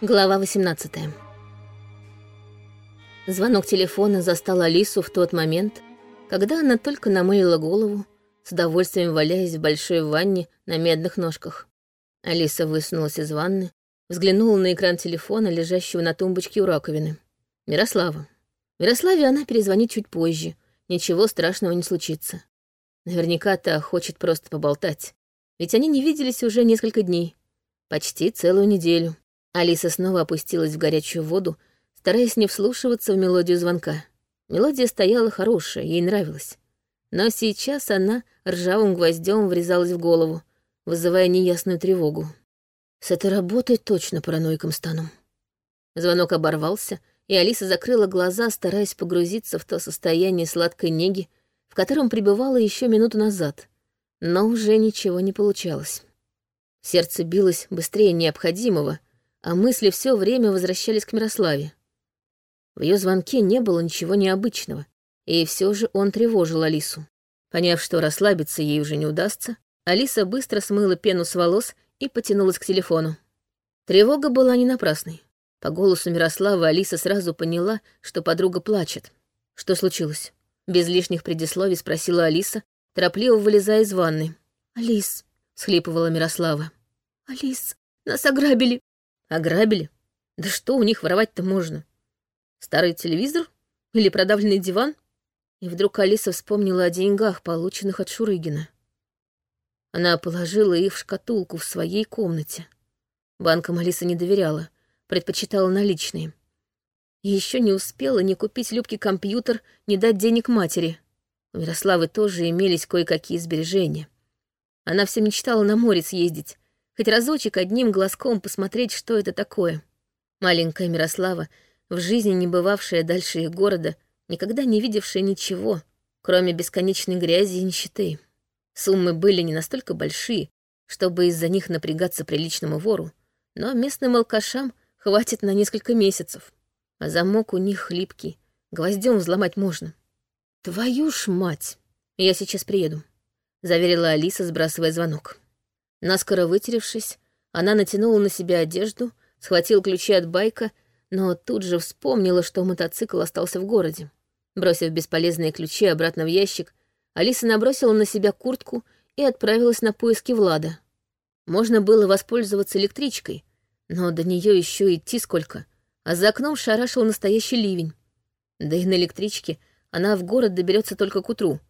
Глава 18 Звонок телефона застал Алису в тот момент, когда она только намылила голову, с удовольствием валяясь в большой ванне на медных ножках. Алиса высунулась из ванны, взглянула на экран телефона, лежащего на тумбочке у раковины. Мирослава. Мирославе она перезвонит чуть позже, ничего страшного не случится. Наверняка та хочет просто поболтать, ведь они не виделись уже несколько дней, почти целую неделю. Алиса снова опустилась в горячую воду, стараясь не вслушиваться в мелодию звонка. Мелодия стояла хорошая, ей нравилась. Но сейчас она ржавым гвоздем врезалась в голову, вызывая неясную тревогу. С этой работой точно параноиком стану. Звонок оборвался, и Алиса закрыла глаза, стараясь погрузиться в то состояние сладкой неги, в котором пребывала еще минуту назад. Но уже ничего не получалось. Сердце билось быстрее необходимого, а мысли все время возвращались к Мирославе. В ее звонке не было ничего необычного, и все же он тревожил Алису. Поняв, что расслабиться ей уже не удастся, Алиса быстро смыла пену с волос и потянулась к телефону. Тревога была не напрасной. По голосу Мирославы Алиса сразу поняла, что подруга плачет. Что случилось? Без лишних предисловий спросила Алиса, торопливо вылезая из ванны. «Алис», — схлипывала Мирослава. «Алис, нас ограбили. Ограбили? Да что у них воровать-то можно? Старый телевизор? Или продавленный диван? И вдруг Алиса вспомнила о деньгах, полученных от Шурыгина. Она положила их в шкатулку в своей комнате. Банкам Алиса не доверяла, предпочитала наличные. И еще не успела ни купить Любке компьютер, ни дать денег матери. У Мирославы тоже имелись кое-какие сбережения. Она все мечтала на море съездить, хоть разочек одним глазком посмотреть, что это такое. Маленькая Мирослава, в жизни не бывавшая дальше их города, никогда не видевшая ничего, кроме бесконечной грязи и нищеты. Суммы были не настолько большие, чтобы из-за них напрягаться приличному вору, но местным алкашам хватит на несколько месяцев. А замок у них хлипкий, гвоздем взломать можно. «Твою ж мать! Я сейчас приеду», — заверила Алиса, сбрасывая звонок. Наскоро вытеревшись, она натянула на себя одежду, схватила ключи от байка, но тут же вспомнила, что мотоцикл остался в городе. Бросив бесполезные ключи обратно в ящик, Алиса набросила на себя куртку и отправилась на поиски Влада. Можно было воспользоваться электричкой, но до нее еще идти сколько, а за окном шарашил настоящий ливень. Да и на электричке она в город доберется только к утру,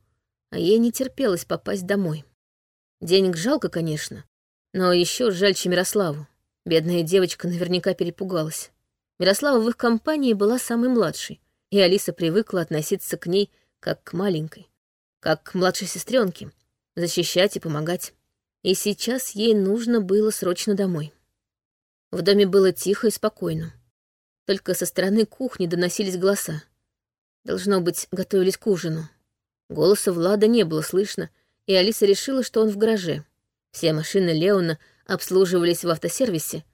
а ей не терпелось попасть домой. Денег жалко, конечно, но еще жальче Мирославу. Бедная девочка наверняка перепугалась. Мирослава в их компании была самой младшей, и Алиса привыкла относиться к ней как к маленькой, как к младшей сестренке, защищать и помогать. И сейчас ей нужно было срочно домой. В доме было тихо и спокойно. Только со стороны кухни доносились голоса. Должно быть, готовились к ужину. Голоса Влада не было слышно, и Алиса решила, что он в гараже. Все машины Леона обслуживались в автосервисе,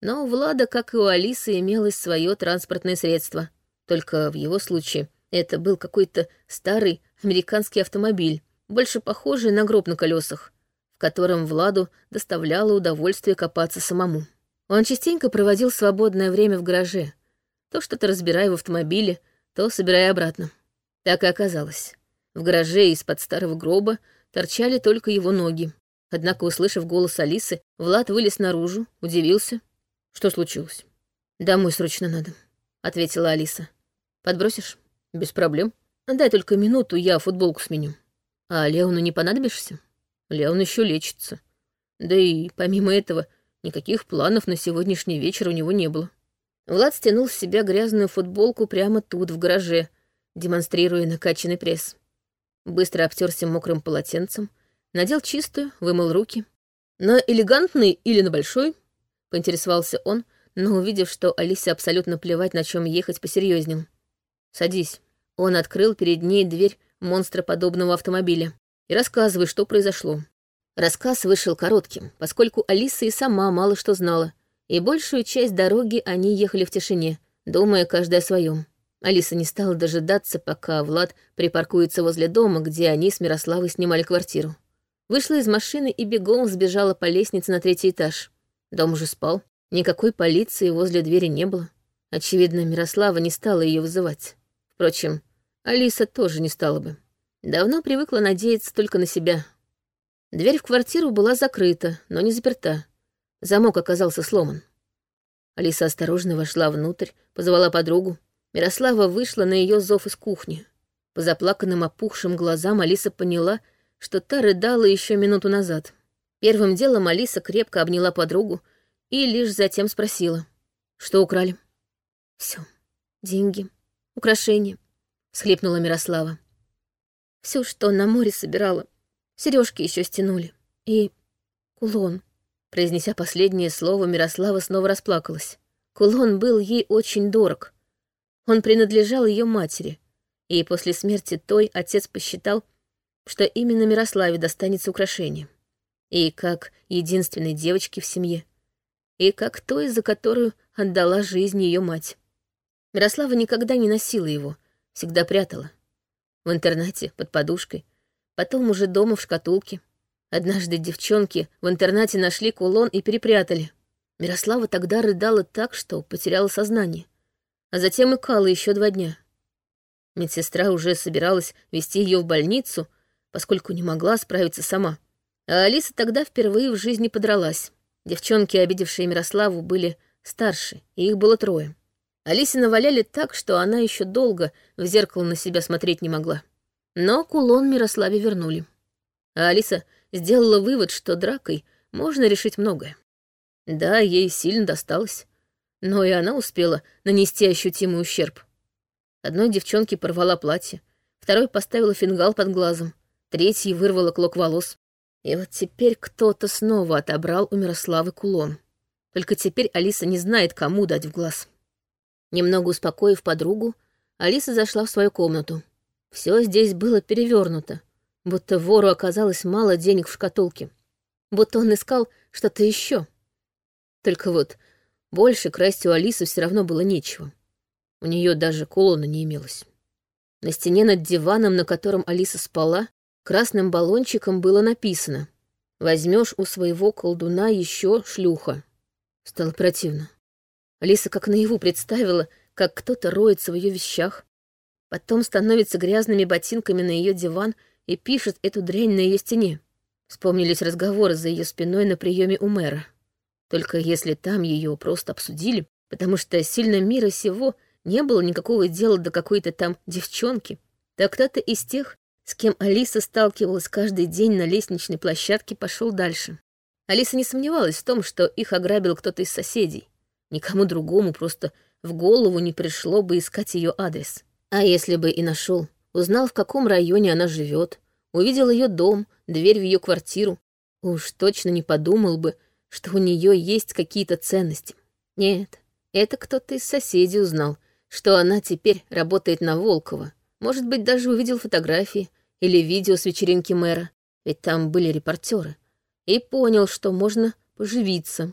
но у Влада, как и у Алисы, имелось свое транспортное средство. Только в его случае это был какой-то старый американский автомобиль, больше похожий на гроб на колесах, в котором Владу доставляло удовольствие копаться самому. Он частенько проводил свободное время в гараже, то что-то разбирая в автомобиле, то собирая обратно. Так и оказалось. В гараже из-под старого гроба торчали только его ноги. Однако, услышав голос Алисы, Влад вылез наружу, удивился. Что случилось? «Домой срочно надо», — ответила Алиса. «Подбросишь?» «Без проблем. Дай только минуту, я футболку сменю». «А Леону не понадобишься?» «Леон еще лечится. Да и, помимо этого, никаких планов на сегодняшний вечер у него не было». Влад стянул с себя грязную футболку прямо тут, в гараже, демонстрируя накачанный пресс быстро обтерся мокрым полотенцем, надел чистую, вымыл руки. «На элегантный или на большой?» — поинтересовался он, но, увидев, что Алисе абсолютно плевать, на чем ехать, посерьезнел. «Садись». Он открыл перед ней дверь монстроподобного автомобиля. «И рассказывай, что произошло». Рассказ вышел коротким, поскольку Алиса и сама мало что знала, и большую часть дороги они ехали в тишине, думая каждый о своем. Алиса не стала дожидаться, пока Влад припаркуется возле дома, где они с Мирославой снимали квартиру. Вышла из машины и бегом сбежала по лестнице на третий этаж. Дом уже спал. Никакой полиции возле двери не было. Очевидно, Мирослава не стала ее вызывать. Впрочем, Алиса тоже не стала бы. Давно привыкла надеяться только на себя. Дверь в квартиру была закрыта, но не заперта. Замок оказался сломан. Алиса осторожно вошла внутрь, позвала подругу. Мирослава вышла на ее зов из кухни. По заплаканным опухшим глазам Алиса поняла, что та рыдала еще минуту назад. Первым делом Алиса крепко обняла подругу и лишь затем спросила, что украли. Все, деньги, украшения, схлипнула Мирослава. Все, что на море собирала. Сережки еще стянули. И кулон. Произнеся последнее слово, Мирослава снова расплакалась. Кулон был ей очень дорог. Он принадлежал ее матери, и после смерти той отец посчитал, что именно Мирославе достанется украшение. И как единственной девочке в семье, и как той, за которую отдала жизнь ее мать. Мирослава никогда не носила его, всегда прятала. В интернате, под подушкой, потом уже дома в шкатулке. Однажды девчонки в интернате нашли кулон и перепрятали. Мирослава тогда рыдала так, что потеряла сознание, а затем икала еще два дня. Медсестра уже собиралась вести ее в больницу, поскольку не могла справиться сама. А Алиса тогда впервые в жизни подралась. Девчонки, обидевшие Мирославу, были старше, и их было трое. Алисе наваляли так, что она еще долго в зеркало на себя смотреть не могла. Но кулон Мирославе вернули. А Алиса сделала вывод, что дракой можно решить многое. Да, ей сильно досталось, но и она успела нанести ощутимый ущерб. Одной девчонке порвала платье, второй поставила фингал под глазом, третьей вырвала клок волос. И вот теперь кто-то снова отобрал у Мирославы кулон. Только теперь Алиса не знает, кому дать в глаз. Немного успокоив подругу, Алиса зашла в свою комнату. Все здесь было перевернуто, будто вору оказалось мало денег в шкатулке. Будто он искал что-то еще. Только вот больше красть у Алисы все равно было нечего. У нее даже кулона не имелось. На стене над диваном, на котором Алиса спала, красным баллончиком было написано «Возьмешь у своего колдуна еще шлюха». Стало противно. Алиса как наяву представила, как кто-то роется в ее вещах, потом становится грязными ботинками на ее диван и пишет эту дрянь на ее стене. Вспомнились разговоры за ее спиной на приеме у мэра. Только если там ее просто обсудили, потому что сильно мира сего не было никакого дела до какой-то там девчонки, то кто-то из тех, с кем Алиса сталкивалась каждый день на лестничной площадке, пошел дальше. Алиса не сомневалась в том, что их ограбил кто-то из соседей. Никому другому просто в голову не пришло бы искать ее адрес. А если бы и нашел, узнал, в каком районе она живет, увидел ее дом, дверь в ее квартиру, уж точно не подумал бы, что у нее есть какие-то ценности. Нет, это кто-то из соседей узнал, что она теперь работает на Волкова. Может быть, даже увидел фотографии или видео с вечеринки мэра, ведь там были репортеры, и понял, что можно поживиться.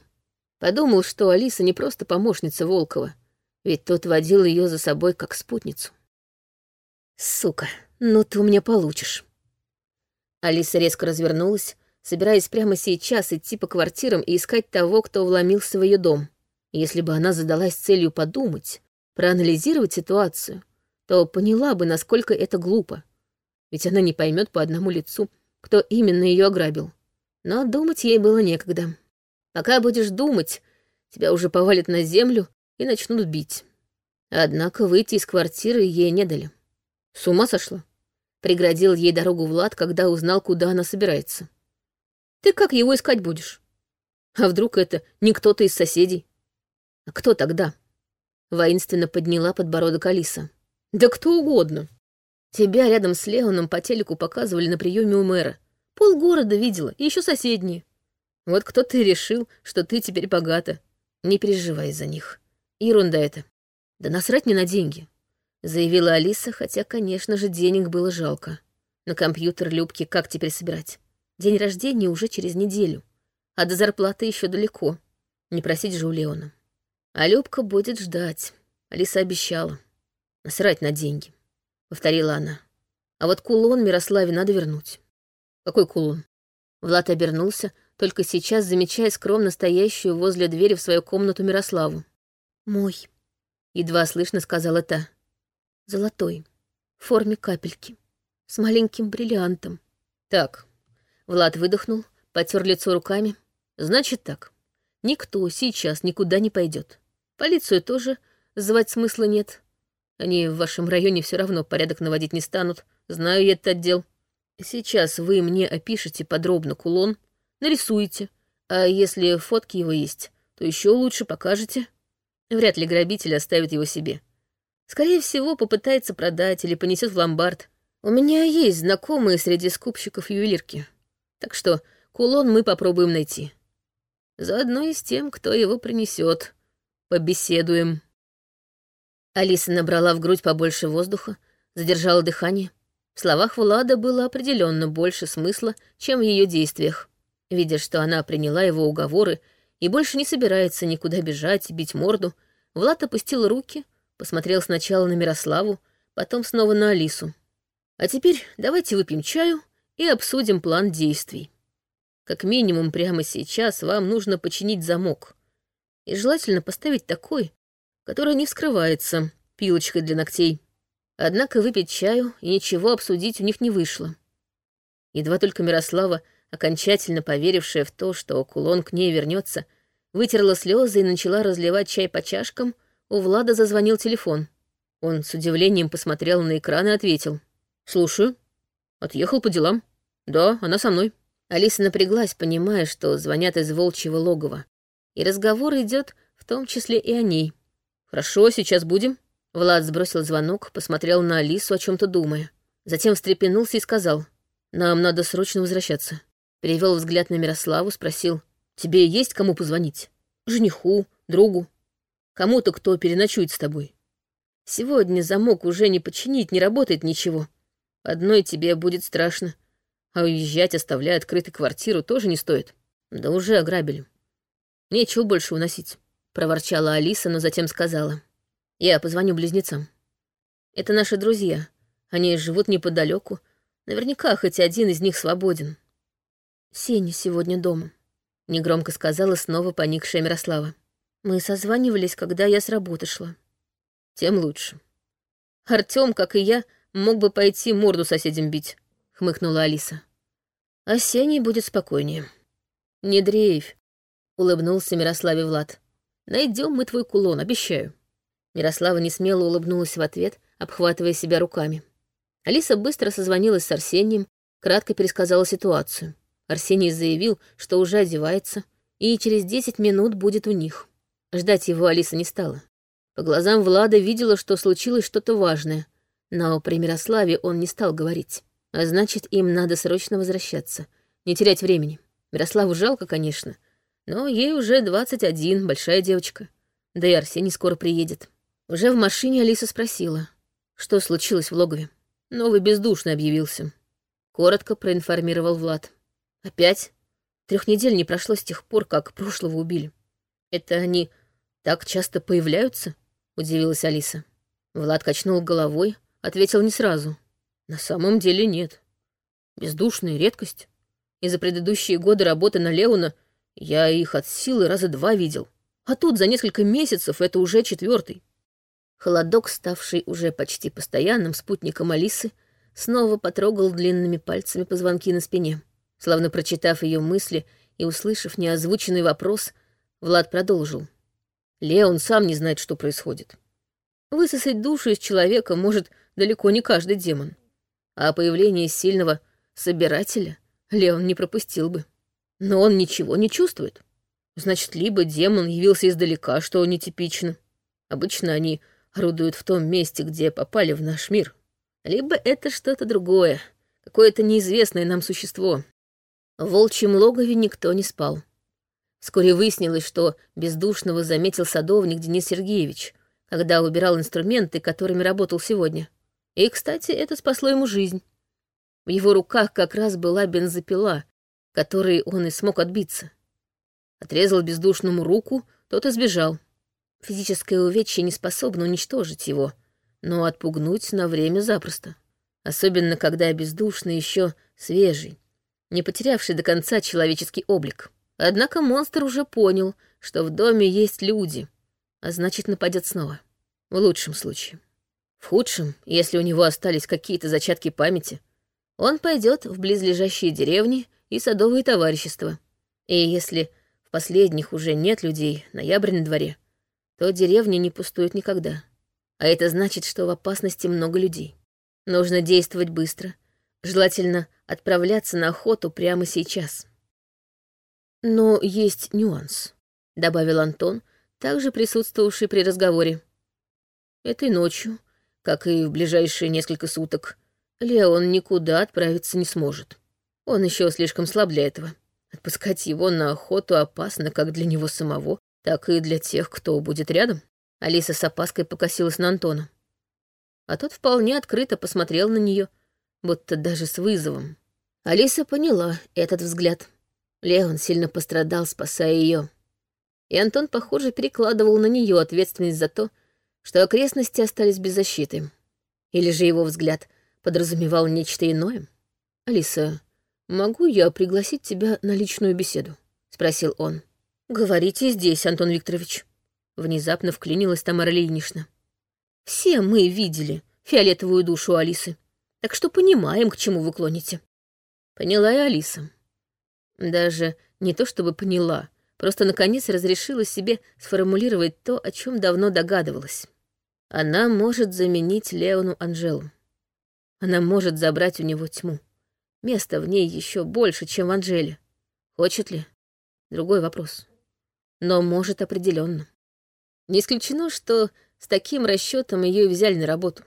Подумал, что Алиса не просто помощница Волкова, ведь тот водил ее за собой как спутницу. «Сука, ну ты у меня получишь». Алиса резко развернулась, собираясь прямо сейчас идти по квартирам и искать того, кто вломился в ее дом. Если бы она задалась целью подумать, проанализировать ситуацию, то поняла бы, насколько это глупо. Ведь она не поймет по одному лицу, кто именно ее ограбил. Но думать ей было некогда. Пока будешь думать, тебя уже повалят на землю и начнут бить. Однако выйти из квартиры ей не дали. С ума сошла? Преградил ей дорогу Влад, когда узнал, куда она собирается. Ты как его искать будешь? А вдруг это не кто-то из соседей? А кто тогда? Воинственно подняла подбородок Алиса. Да кто угодно. Тебя рядом с Леоном по телеку показывали на приеме у мэра. Полгорода видела, и еще соседние. Вот кто-то решил, что ты теперь богата. Не переживай за них. Ерунда это. Да насрать мне на деньги, заявила Алиса, хотя, конечно же, денег было жалко. На компьютер Любки как теперь собирать? День рождения уже через неделю, а до зарплаты еще далеко. Не просить же у Леона. А Любка будет ждать. Алиса обещала. Насрать на деньги, повторила она. А вот кулон Мирославе надо вернуть. Какой кулон? Влад обернулся, только сейчас замечая скромно стоящую возле двери в свою комнату Мирославу. «Мой», — едва слышно сказала та. «Золотой, в форме капельки, с маленьким бриллиантом». «Так», — Влад выдохнул, потер лицо руками. «Значит так, никто сейчас никуда не пойдет. Полицию тоже звать смысла нет. Они в вашем районе все равно порядок наводить не станут. Знаю я этот отдел. Сейчас вы мне опишете подробно кулон, нарисуете, а если фотки его есть, то еще лучше покажете. Вряд ли грабитель оставит его себе. Скорее всего, попытается продать или понесет в ломбард. У меня есть знакомые среди скупщиков ювелирки. Так что кулон мы попробуем найти. Заодно и с тем, кто его принесет. Побеседуем. Алиса набрала в грудь побольше воздуха, задержала дыхание. В словах Влада было определенно больше смысла, чем в ее действиях. Видя, что она приняла его уговоры и больше не собирается никуда бежать и бить морду, Влад опустил руки, посмотрел сначала на Мирославу, потом снова на Алису. «А теперь давайте выпьем чаю и обсудим план действий. Как минимум прямо сейчас вам нужно починить замок. И желательно поставить такой, который не вскрывается пилочкой для ногтей. Однако выпить чаю и ничего обсудить у них не вышло. Едва только Мирослава, окончательно поверившая в то, что кулон к ней вернется, вытерла слезы и начала разливать чай по чашкам, у Влада зазвонил телефон. Он с удивлением посмотрел на экран и ответил. «Слушаю. Отъехал по делам. Да, она со мной». Алиса напряглась, понимая, что звонят из волчьего логова. И разговор идет в том числе и о ней. «Хорошо, сейчас будем». Влад сбросил звонок, посмотрел на Алису, о чем то думая. Затем встрепенулся и сказал, «Нам надо срочно возвращаться». Перевел взгляд на Мирославу, спросил, «Тебе есть кому позвонить? Жениху, другу? Кому-то, кто переночует с тобой? Сегодня замок уже не починить, не работает ничего. Одной тебе будет страшно, а уезжать, оставляя открытой квартиру, тоже не стоит. Да уже ограбили. Нечего больше уносить», — проворчала Алиса, но затем сказала, я позвоню близнецам. Это наши друзья. Они живут неподалеку. Наверняка хоть один из них свободен. Сеня сегодня дома, негромко сказала снова поникшая Мирослава. Мы созванивались, когда я с работы шла. Тем лучше. Артём, как и я, мог бы пойти морду соседям бить, хмыкнула Алиса. Сеней будет спокойнее. Не дрейфь, улыбнулся Мирославе Влад. Найдем мы твой кулон, обещаю. Мирослава несмело улыбнулась в ответ, обхватывая себя руками. Алиса быстро созвонилась с Арсением, кратко пересказала ситуацию. Арсений заявил, что уже одевается, и через десять минут будет у них. Ждать его Алиса не стала. По глазам Влада видела, что случилось что-то важное, но при Мирославе он не стал говорить. А значит, им надо срочно возвращаться, не терять времени. Мирославу жалко, конечно, но ей уже двадцать один, большая девочка. Да и Арсений скоро приедет. Уже в машине Алиса спросила, что случилось в логове. Новый бездушный объявился. Коротко проинформировал Влад. Опять? Трех недель не прошло с тех пор, как прошлого убили. Это они так часто появляются? Удивилась Алиса. Влад качнул головой, ответил не сразу. На самом деле нет. Бездушная редкость. И за предыдущие годы работы на Леона я их от силы раза два видел. А тут за несколько месяцев это уже четвертый. Холодок, ставший уже почти постоянным спутником Алисы, снова потрогал длинными пальцами позвонки на спине. Словно прочитав ее мысли и услышав неозвученный вопрос, Влад продолжил. Леон сам не знает, что происходит. Высосать душу из человека может далеко не каждый демон. А появление сильного собирателя Леон не пропустил бы. Но он ничего не чувствует. Значит, либо демон явился издалека, что нетипично. Обычно они орудуют в том месте, где попали в наш мир. Либо это что-то другое, какое-то неизвестное нам существо. В волчьем логове никто не спал. Вскоре выяснилось, что бездушного заметил садовник Денис Сергеевич, когда убирал инструменты, которыми работал сегодня. И, кстати, это спасло ему жизнь. В его руках как раз была бензопила, которой он и смог отбиться. Отрезал бездушному руку, тот избежал. Физическое увечье не способно уничтожить его, но отпугнуть на время запросто. Особенно, когда бездушный еще свежий. не потерявший до конца человеческий облик. Однако монстр уже понял, что в доме есть люди, а значит, нападет снова. В лучшем случае. В худшем, если у него остались какие-то зачатки памяти, он пойдет в близлежащие деревни и садовые товарищества. И если в последних уже нет людей, ноябрь на дворе, то деревня не пустует никогда. А это значит, что в опасности много людей. Нужно действовать быстро. Желательно отправляться на охоту прямо сейчас. Но есть нюанс, добавил Антон, также присутствовавший при разговоре. Этой ночью, как и в ближайшие несколько суток, Леон никуда отправиться не сможет. Он еще слишком слаб для этого. Отпускать его на охоту опасно как для него самого, так и для тех, кто будет рядом. Алиса с опаской покосилась на Антона. А тот вполне открыто посмотрел на нее, будто даже с вызовом. Алиса поняла этот взгляд. Леон сильно пострадал, спасая ее. И Антон, похоже, перекладывал на нее ответственность за то, что окрестности остались без защиты. Или же его взгляд подразумевал нечто иное? «Алиса, могу я пригласить тебя на личную беседу?» — спросил он. «Говорите здесь, Антон Викторович». Внезапно вклинилась Тамара Ильинична. «Все мы видели фиолетовую душу Алисы, так что понимаем, к чему вы клоните». Поняла и Алиса. Даже не то чтобы поняла, просто наконец разрешила себе сформулировать то, о чем давно догадывалась. Она может заменить Леону Анжелу. Она может забрать у него тьму. Место в ней еще больше, чем в Анжеле. Хочет ли? Другой вопрос. Но может определенно. Не исключено, что с таким расчетом ее и взяли на работу.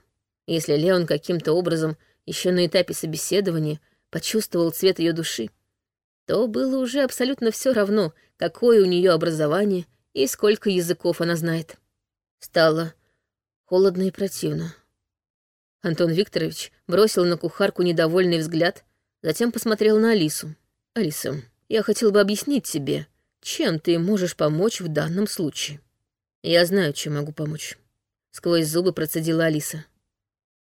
Если Леон каким-то образом еще на этапе собеседования почувствовал цвет ее души, то было уже абсолютно все равно, какое у нее образование и сколько языков она знает. Стало холодно и противно. Антон Викторович бросил на кухарку недовольный взгляд, затем посмотрел на Алису. «Алиса, я хотел бы объяснить тебе, чем ты можешь помочь в данном случае». «Я знаю, чем могу помочь», — сквозь зубы процедила Алиса.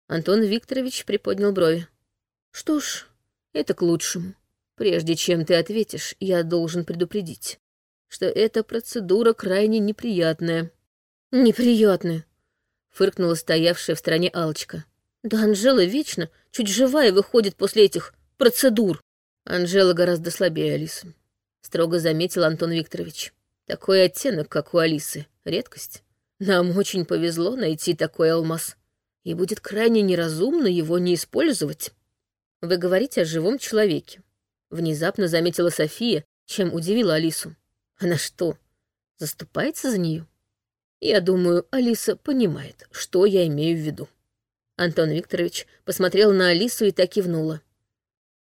Антон Викторович приподнял брови. «Что ж, это к лучшему. Прежде чем ты ответишь, я должен предупредить, что эта процедура крайне неприятная». «Неприятная», — фыркнула стоявшая в стороне Алочка. «Да Анжела вечно чуть живая выходит после этих процедур». Анжела гораздо слабее Алисы, строго заметил Антон Викторович. Такой оттенок, как у Алисы, редкость. Нам очень повезло найти такой алмаз, и будет крайне неразумно его не использовать. Вы говорите о живом человеке. Внезапно заметила София, чем удивила Алису. Она что, заступается за нее? Я думаю, Алиса понимает, что я имею в виду. Антон Викторович посмотрел на Алису и так кивнула.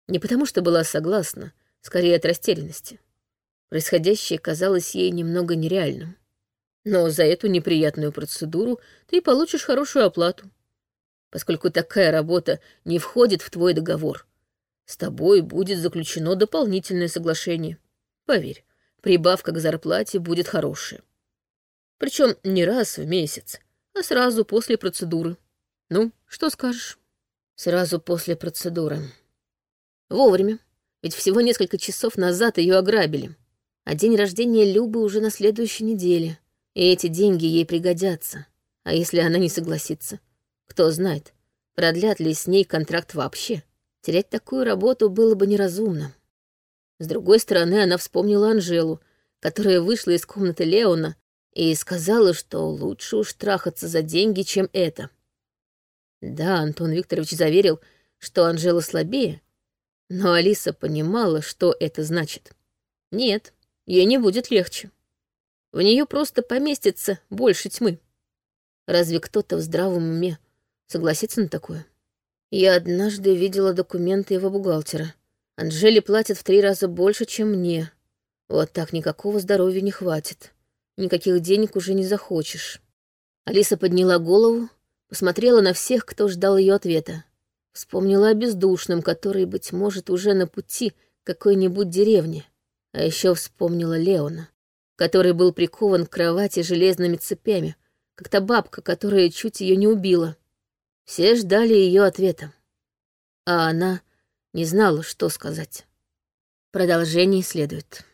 Не потому что была согласна, скорее от растерянности. Происходящее казалось ей немного нереальным. Но за эту неприятную процедуру ты получишь хорошую оплату поскольку такая работа не входит в твой договор. С тобой будет заключено дополнительное соглашение. Поверь, прибавка к зарплате будет хорошая. Причем не раз в месяц, а сразу после процедуры. Ну, что скажешь? Сразу после процедуры. Вовремя, ведь всего несколько часов назад ее ограбили. А день рождения Любы уже на следующей неделе, и эти деньги ей пригодятся. А если она не согласится? Кто знает, продлят ли с ней контракт вообще. Терять такую работу было бы неразумно. С другой стороны, она вспомнила Анжелу, которая вышла из комнаты Леона и сказала, что лучше уж трахаться за деньги, чем это. Да, Антон Викторович заверил, что Анжела слабее, но Алиса понимала, что это значит. Нет, ей не будет легче. В нее просто поместится больше тьмы. Разве кто-то в здравом уме Согласиться на такое? Я однажды видела документы его бухгалтера. Анжеле платят в три раза больше, чем мне. Вот так никакого здоровья не хватит. Никаких денег уже не захочешь. Алиса подняла голову, посмотрела на всех, кто ждал ее ответа. Вспомнила о бездушном, который, быть может, уже на пути к какой-нибудь деревне. А еще вспомнила Леона, который был прикован к кровати железными цепями, как та бабка, которая чуть ее не убила. Все ждали ее ответа. А она не знала, что сказать. Продолжение следует.